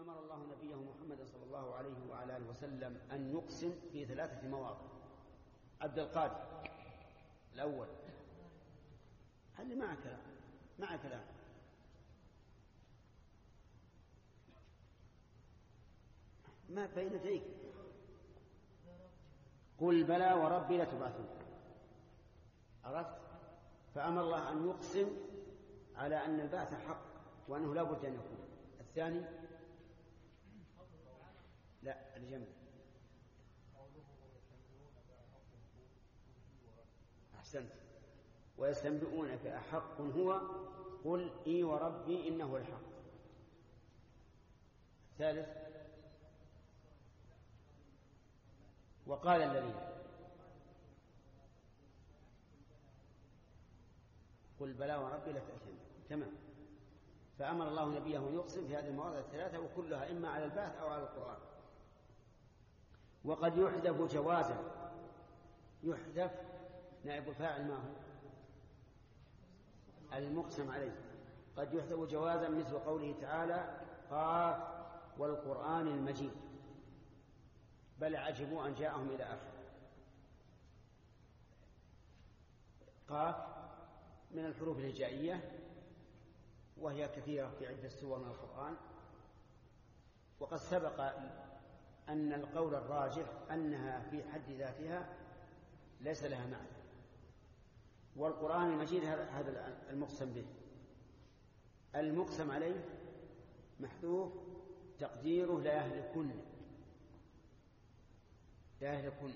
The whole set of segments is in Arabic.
أمر الله نبيه محمد صلى الله عليه وعلى آله وسلم أن يقسم في ثلاثة مواضع عبد القادر الأول. هل مع كلام مع كلام ما بين يديك؟ قل بلى وربي لتبعثون. عرفت؟ فأمر الله أن يقسم على أن البعث حق وأنه لا بد أن يكون. الثاني لا الجمع أحسنت. ويستنبئونك أحق هو؟ قل إي وربي إنه الحق. الثالث. وقال الذين. قل بلى وربي لتأتين تمام. فأمر الله نبيه يقسم في هذه المواضع الثلاثة وكلها إما على البعث أو على القرآن. وقد يحذف جوازا يحذف نائب الفاعل ما هو؟ المقسم عليه. قد يحذف جوازا مثل قوله تعالى قاف والقرآن المجيد. بل عجبوا أن جاءهم إلى آخر قاف من الحروف الهجائية وهي كثيرة في عدة سور من القرآن. وقد سبق أن القول الراجح أنها في حد ذاتها ليس لها معنى. والقرآن المجيد هذا المقسم به. المقسم عليه محذوف تقديره لا يهلكن لا يهلكن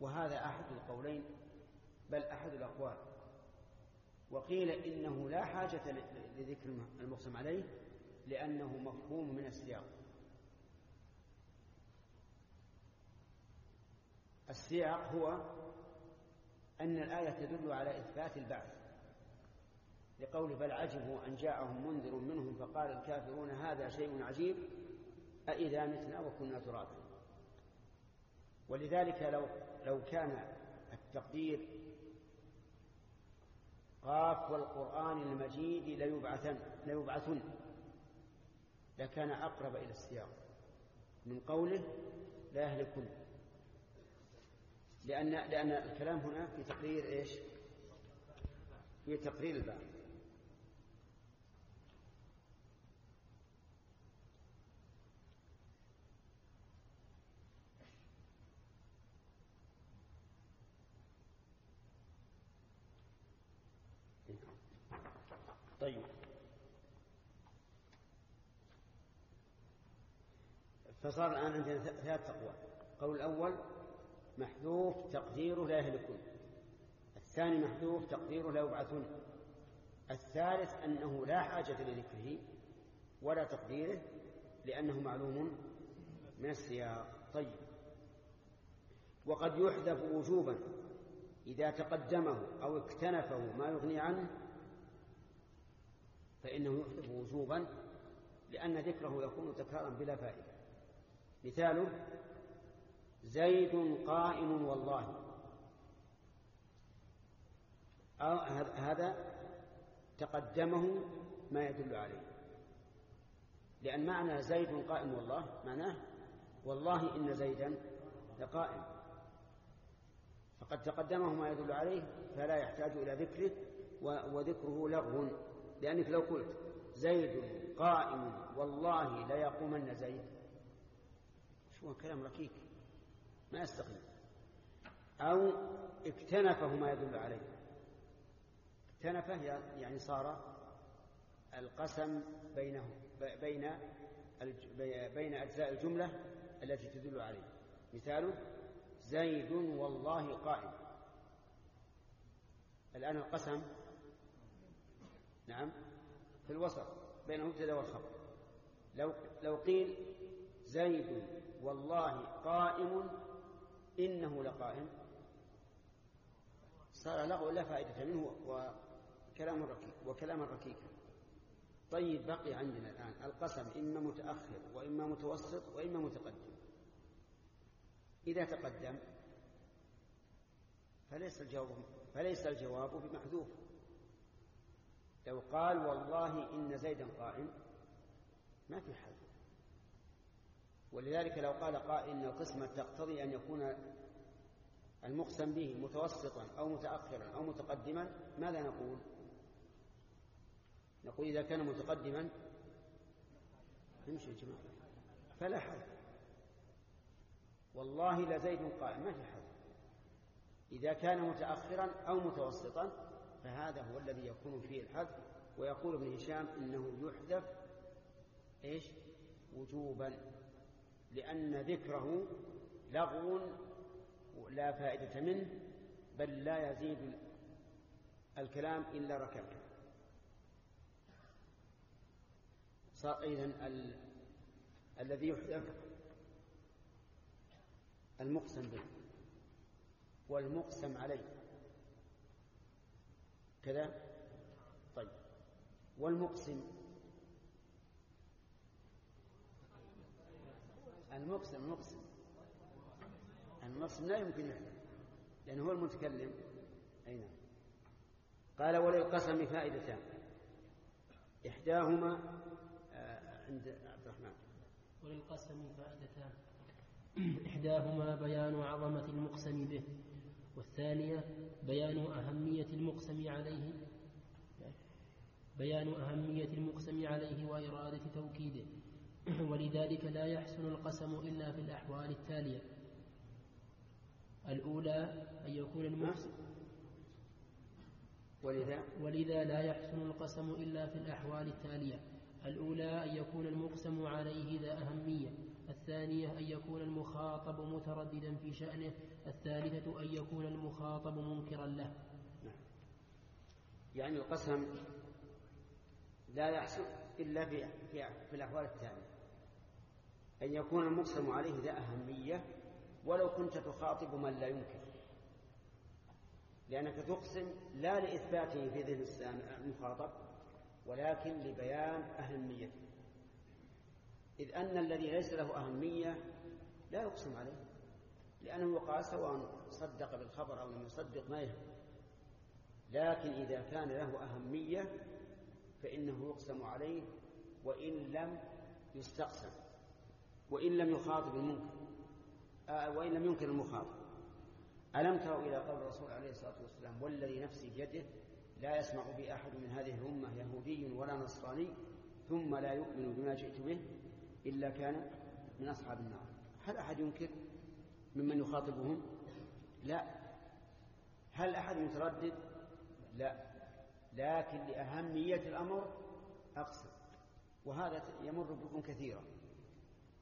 وهذا أحد القولين بل أحد الأقوال. وقيل إنه لا حاجة لذكر المقسم عليه لأنه مفهوم من السياق. السياق هو أن الآية تدل على إثبات البعث لقول بل عجبوا أن جاءهم منذر منهم فقال الكافرون هذا شيء عجيب أإذا متنا وكنا ترابا. ولذلك لو لو كان التقدير قاف والقرآن المجيد ليبعثن ليبعثن لكان أقرب إلى السياق من قوله لا يهلكن. لأن لأن الكلام هنا في تقرير إيش؟ في تقرير البعث طيب. فصار الآن عندنا ثلاث أقوال. القول الأول محذوف تقديره لا يهلكون الثاني محذوف تقديره لا يبعثون. الثالث أنه لا حاجة لذكره ولا تقديره لأنه معلوم من السياق. طيب. وقد يحذف وجوبا إذا تقدمه أو اكتنفه ما يغني عنه فإنه يحذف وجوبا لأن ذكره يكون تكرارا بلا فائدة. مثاله زيد قائم والله. هذا تقدمه ما يدل عليه. لأن معنى زيد قائم والله معناه والله إن زيدا لقائم فقد تقدمه ما يدل عليه فلا يحتاج إلى ذكره وذكره لغو. لأنك لو قلت زيد قائم والله ليقومن زيد. شو كلام ركيك؟ ما يستقيم. أو اكتنفه ما يدل عليه. اكتنفه يعني صار القسم بينه بين بين أجزاء الجملة التي تدل عليه. مثاله زيد والله قائم. الآن القسم نعم في الوسط بين المبتدا والخبر. لو لو قيل زيد والله قائم إنه لقائم. صار لغو لا فائدة منه وكلام ركيك وكلاما ركيكا طيب بقي عندنا الآن القسم إما متأخر وإما متوسط وإما متقدم. إذا تقدم فليس الجواب فليس الجواب بمحذوف. لو قال والله إن زيدا قائم ما في حل. ولذلك لو قال قائل إن القسمة تقتضي أن يكون المقسم به متوسطا أو متأخرا أو متقدما ماذا نقول؟ نقول إذا كان متقدما نمشي يا جماعة. فلا حد والله لزيد قائم ما في حد إذا كان متأخرا أو متوسطا فهذا هو الذي يكون فيه الحذف ويقول ابن هشام إنه يحذف إيش؟ وجوبا. لأن ذكره لغو لا فائدة منه بل لا يزيد الكلام إلا ركبه إذن ال... الذي يحذف المقسم به والمقسم عليه. كذا؟ طيب. والمقسم المقسم المقسم المقسم لا يمكن يحذف لأنه هو المتكلم. أي نعم. قال وللقسم فائدتان. إحداهما آه، عند عبد الرحمن. وللقسم فائدتان. إحداهما بيان عظمة المقسم به والثانية بيان أهمية المقسم عليه. بيان أهمية المقسم عليه وإرادة توكيده. ولذلك لا يحسن القسم إلا في الأحوال التالية. الأولى أن يكون المقسم ولذا؟ ولذا لا يحسن القسم إلا في الأحوال التالية. الأولى أن يكون المقسم عليه ذا أهمية. الثانية أن يكون المخاطب مترددا في شأنه. الثالثة أن يكون المخاطب منكرا له. نعم. يعني القسم لا يحصل إلا في, في الأحوال التالية. أن يكون المقسم عليه ذا أهمية ولو كنت تخاطب من لا ينكر لأنك تقسم لا لإثباته في ذهن المخاطب ولكن لبيان أهميته. إذ أن الذي ليس له أهمية لا يقسم عليه لأنه يقال سواء صدق بالخبر أو لم يصدق ما يهم. لكن إذا كان له أهمية فإنه يقسم عليه وإن لم يستقسم. وإن لم يخاطب المنكر آه وإن لم ينكر المخاطب. ألم تروا إلى قول الرسول عليه الصلاة والسلام والذي نفسي بيده لا يسمع بي أحد من هذه الأمة يهودي ولا نصراني ثم لا يؤمن بما جئت به إلا كان من أصحاب النار. هل أحد ينكر ممن يخاطبهم؟ لا. هل أحد يتردد؟ لا. لكن لأهمية الأمر أقسم وهذا يمر بكم كثيرا.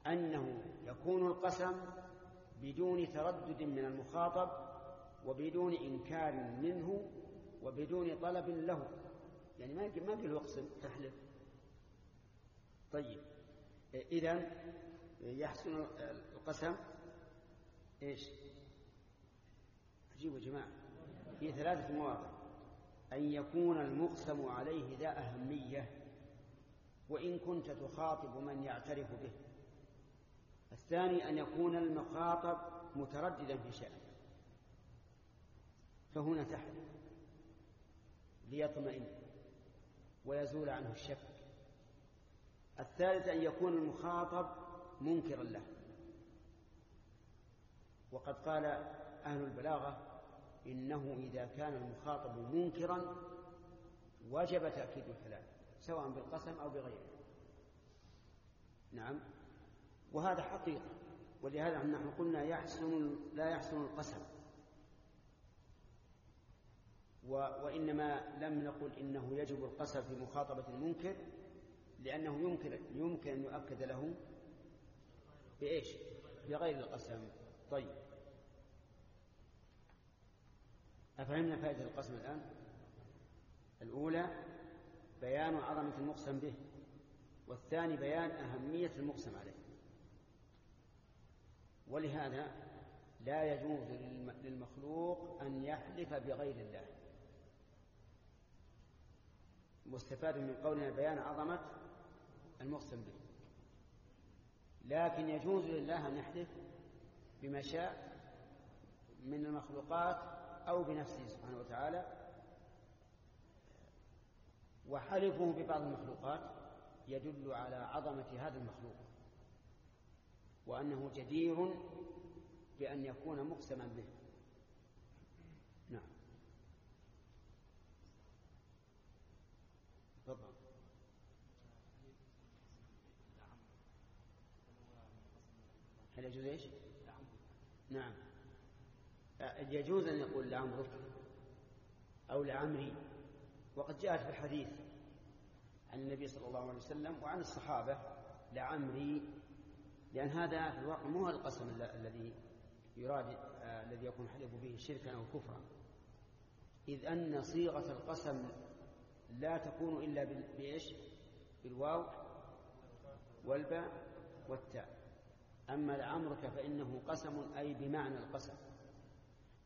أنه يكون القسم بدون تردد من المخاطب وبدون إنكار منه وبدون طلب له. يعني ما ما يقول اقسم تحلف. طيب. إذا يحسن القسم إيش؟ عجيب يا جماعة. في ثلاثة مواقع. أن يكون المقسم عليه ذا أهمية وإن كنت تخاطب من يعترف به. الثاني أن يكون المخاطب مترددا في شأنه. فهنا تحت. ليطمئن. ويزول عنه الشك. الثالث أن يكون المخاطب منكرا له. وقد قال أهل البلاغة إنه إذا كان المخاطب منكرا وجب تأكيد الكلام سواء بالقسم أو بغيره. نعم. وهذا حقيقة. ولهذا نحن قلنا يحسن لا يحسن القسم. وإنما لم نقل إنه يجب القسم في مخاطبة المنكر لأنه يمكن يمكن أن يؤكد له بإيش؟ بغير القسم. طيب. أفهمنا فائدة القسم الآن؟ الأولى بيان عظمة المقسم به والثاني بيان أهمية المقسم عليه. ولهذا لا يجوز للمخلوق أن يحلف بغير الله. مستفاد من قولنا بيان عظمة المقسم به. لكن يجوز لله أن يحلف بما شاء من المخلوقات أو بنفسه سبحانه وتعالى. وحلفه ببعض المخلوقات يدل على عظمة هذا المخلوق. وأنه جدير بأن يكون مقسما به. نعم. تفضل. هل يجوز إيش؟ نعم. يجوز أن يقول لعمرك أو لعمري. وقد جاءت في الحديث عن النبي صلى الله عليه وسلم وعن الصحابة لعمري لأن هذا في الواقع مو القسم الذي يراد آه الذي يكون حلف به شركا أو كفرا. إذ أن صيغة القسم لا تكون إلا بإيش؟ بالواو والباء والتاء. أما لعمرك فإنه قسم أي بمعنى القسم.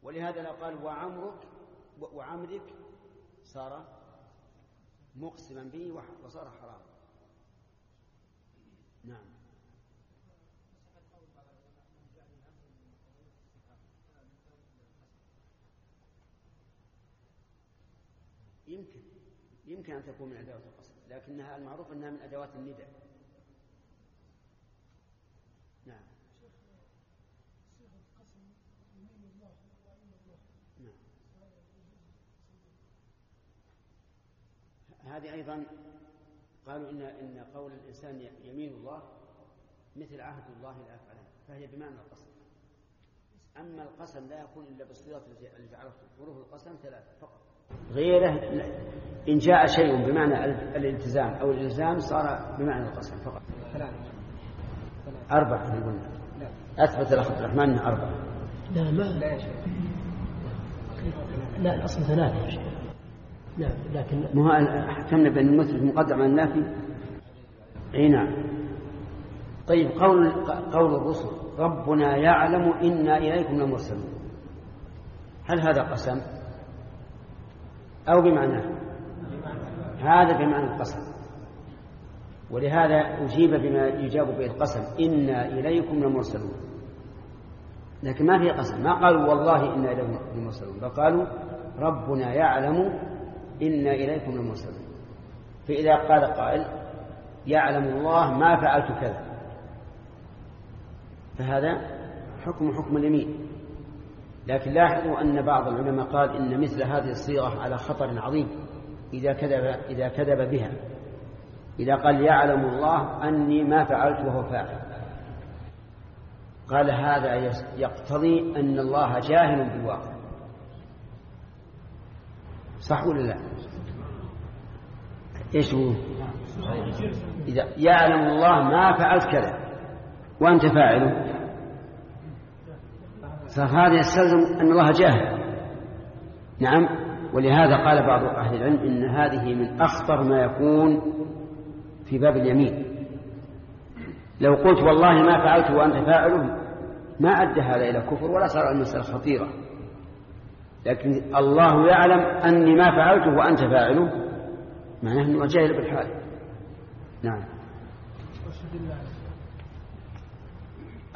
ولهذا لو قال وعمرك وعمرك صار مقسما به وصار حراما. نعم. يمكن يمكن أن تكون من أدوات القسم لكنها المعروف أنها من أدوات الندى نعم. نعم. هذه أيضا قالوا إن إن قول الإنسان يمين الله مثل عهد الله لا يفعله فهي بمعنى القسم أما القسم لا يكون إلا بالصيغة التي عرفتم حروف القسم ثلاثة فقط. غيره إن جاء شيء بمعنى الالتزام أو الإلزام صار بمعنى القسم فقط. أربعة قلنا أثبت الأخ عبد الرحمن أنه أربعة. لا ما لا يا شيخ. لا الأصل ثلاثة يا شيخ. نعم لكن مو حكمنا بأن المثبت مقدم على النافي. أي نعم. طيب قول قول الرسل ربنا يعلم إنا إليكم لمرسلون. هل هذا قسم؟ أو بمعناه. هذا بمعنى القسم. ولهذا أجيب بما يجاب به القسم. إنا إليكم لمرسلون. لكن ما في قسم. ما قالوا والله إنا إليكم لمرسلون. بل قالوا ربنا يعلم إنا إليكم لمرسلون. فإذا قال قائل يعلم الله ما فعلت كذا. فهذا حكم حكم اليمين. لكن لاحظوا أن بعض العلماء قال إن مثل هذه الصيغة على خطر عظيم إذا كذب إذا كذب بها. إذا قال يعلم الله أني ما فعلت وهو فاعل. قال هذا يقتضي أن الله جاهل بالواقع. صح ولا لا؟ إيش هو؟ إذا يعلم الله ما فعلت كذا. وأنت فاعله فهذا يستلزم أن الله جاهل نعم ولهذا قال بعض أهل العلم إن هذه من أخطر ما يكون في باب اليمين. لو قلت والله ما فعلت وأنت فاعله ما أدى هذا إلى كفر ولا صار المسألة خطيرة. لكن الله يعلم أني ما فعلته وأنت فاعله معناه أنه جاهل بالحال. نعم.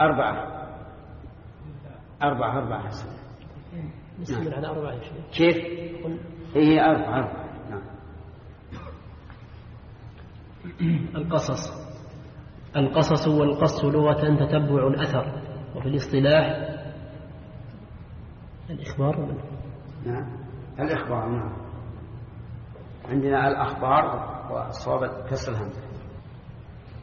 أربعة. أربعة أربعة حسن. نستمر على أربعة كيف؟ هي أربعة أربعة. نعم. القصص. القصص والقص لغة تتبع الأثر. وفي الاصطلاح الإخبار. نعم. الإخبار نعم. عندنا الأخبار والصواب كسر الهمزة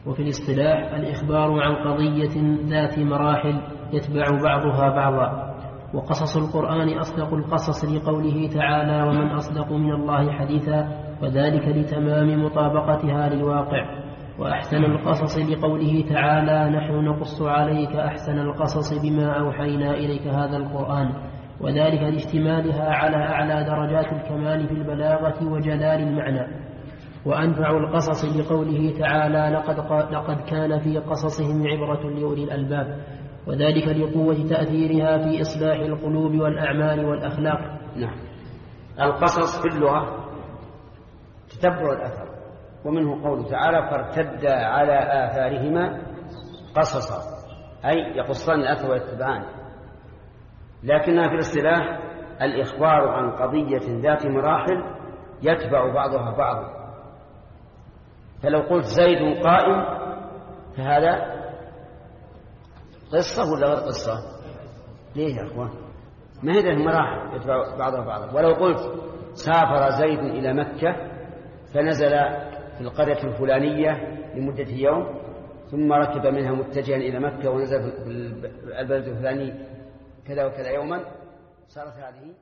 وفي الاصطلاح الإخبار عن قضية ذات مراحل. يتبع بعضها بعضا. وقصص القرآن أصدق القصص لقوله تعالى ومن أصدق من الله حديثا وذلك لتمام مطابقتها للواقع. وأحسن القصص لقوله تعالى نحن نقص عليك أحسن القصص بما أوحينا إليك هذا القرآن. وذلك لاشتمالها على أعلى درجات الكمال في البلاغة وجلال المعنى. وأنفع القصص لقوله تعالى لقد, لقد كان في قصصهم عبرة لأولي الألباب. وذلك لقوة تأثيرها في إصلاح القلوب والأعمال والأخلاق. نعم. القصص في اللغة تتبع الأثر ومنه قوله تعالى فارتدا على آثارهما قصصا. أي يقصان الأثر ويتبعان. لكنها في الاصطلاح الإخبار عن قضية ذات مراحل يتبع بعضها بعضا. فلو قلت زيد قائم فهذا قصة ولا غير قصة؟ ليه يا أخوان؟ ما هي مراحل؟ يتبع بعضها بعضا. ولو قلت سافر زيد إلى مكة فنزل في القرية الفلانية لمدة يوم ثم ركب منها متجها إلى مكة ونزل في البلد الفلاني كذا وكذا يوما صارت هذه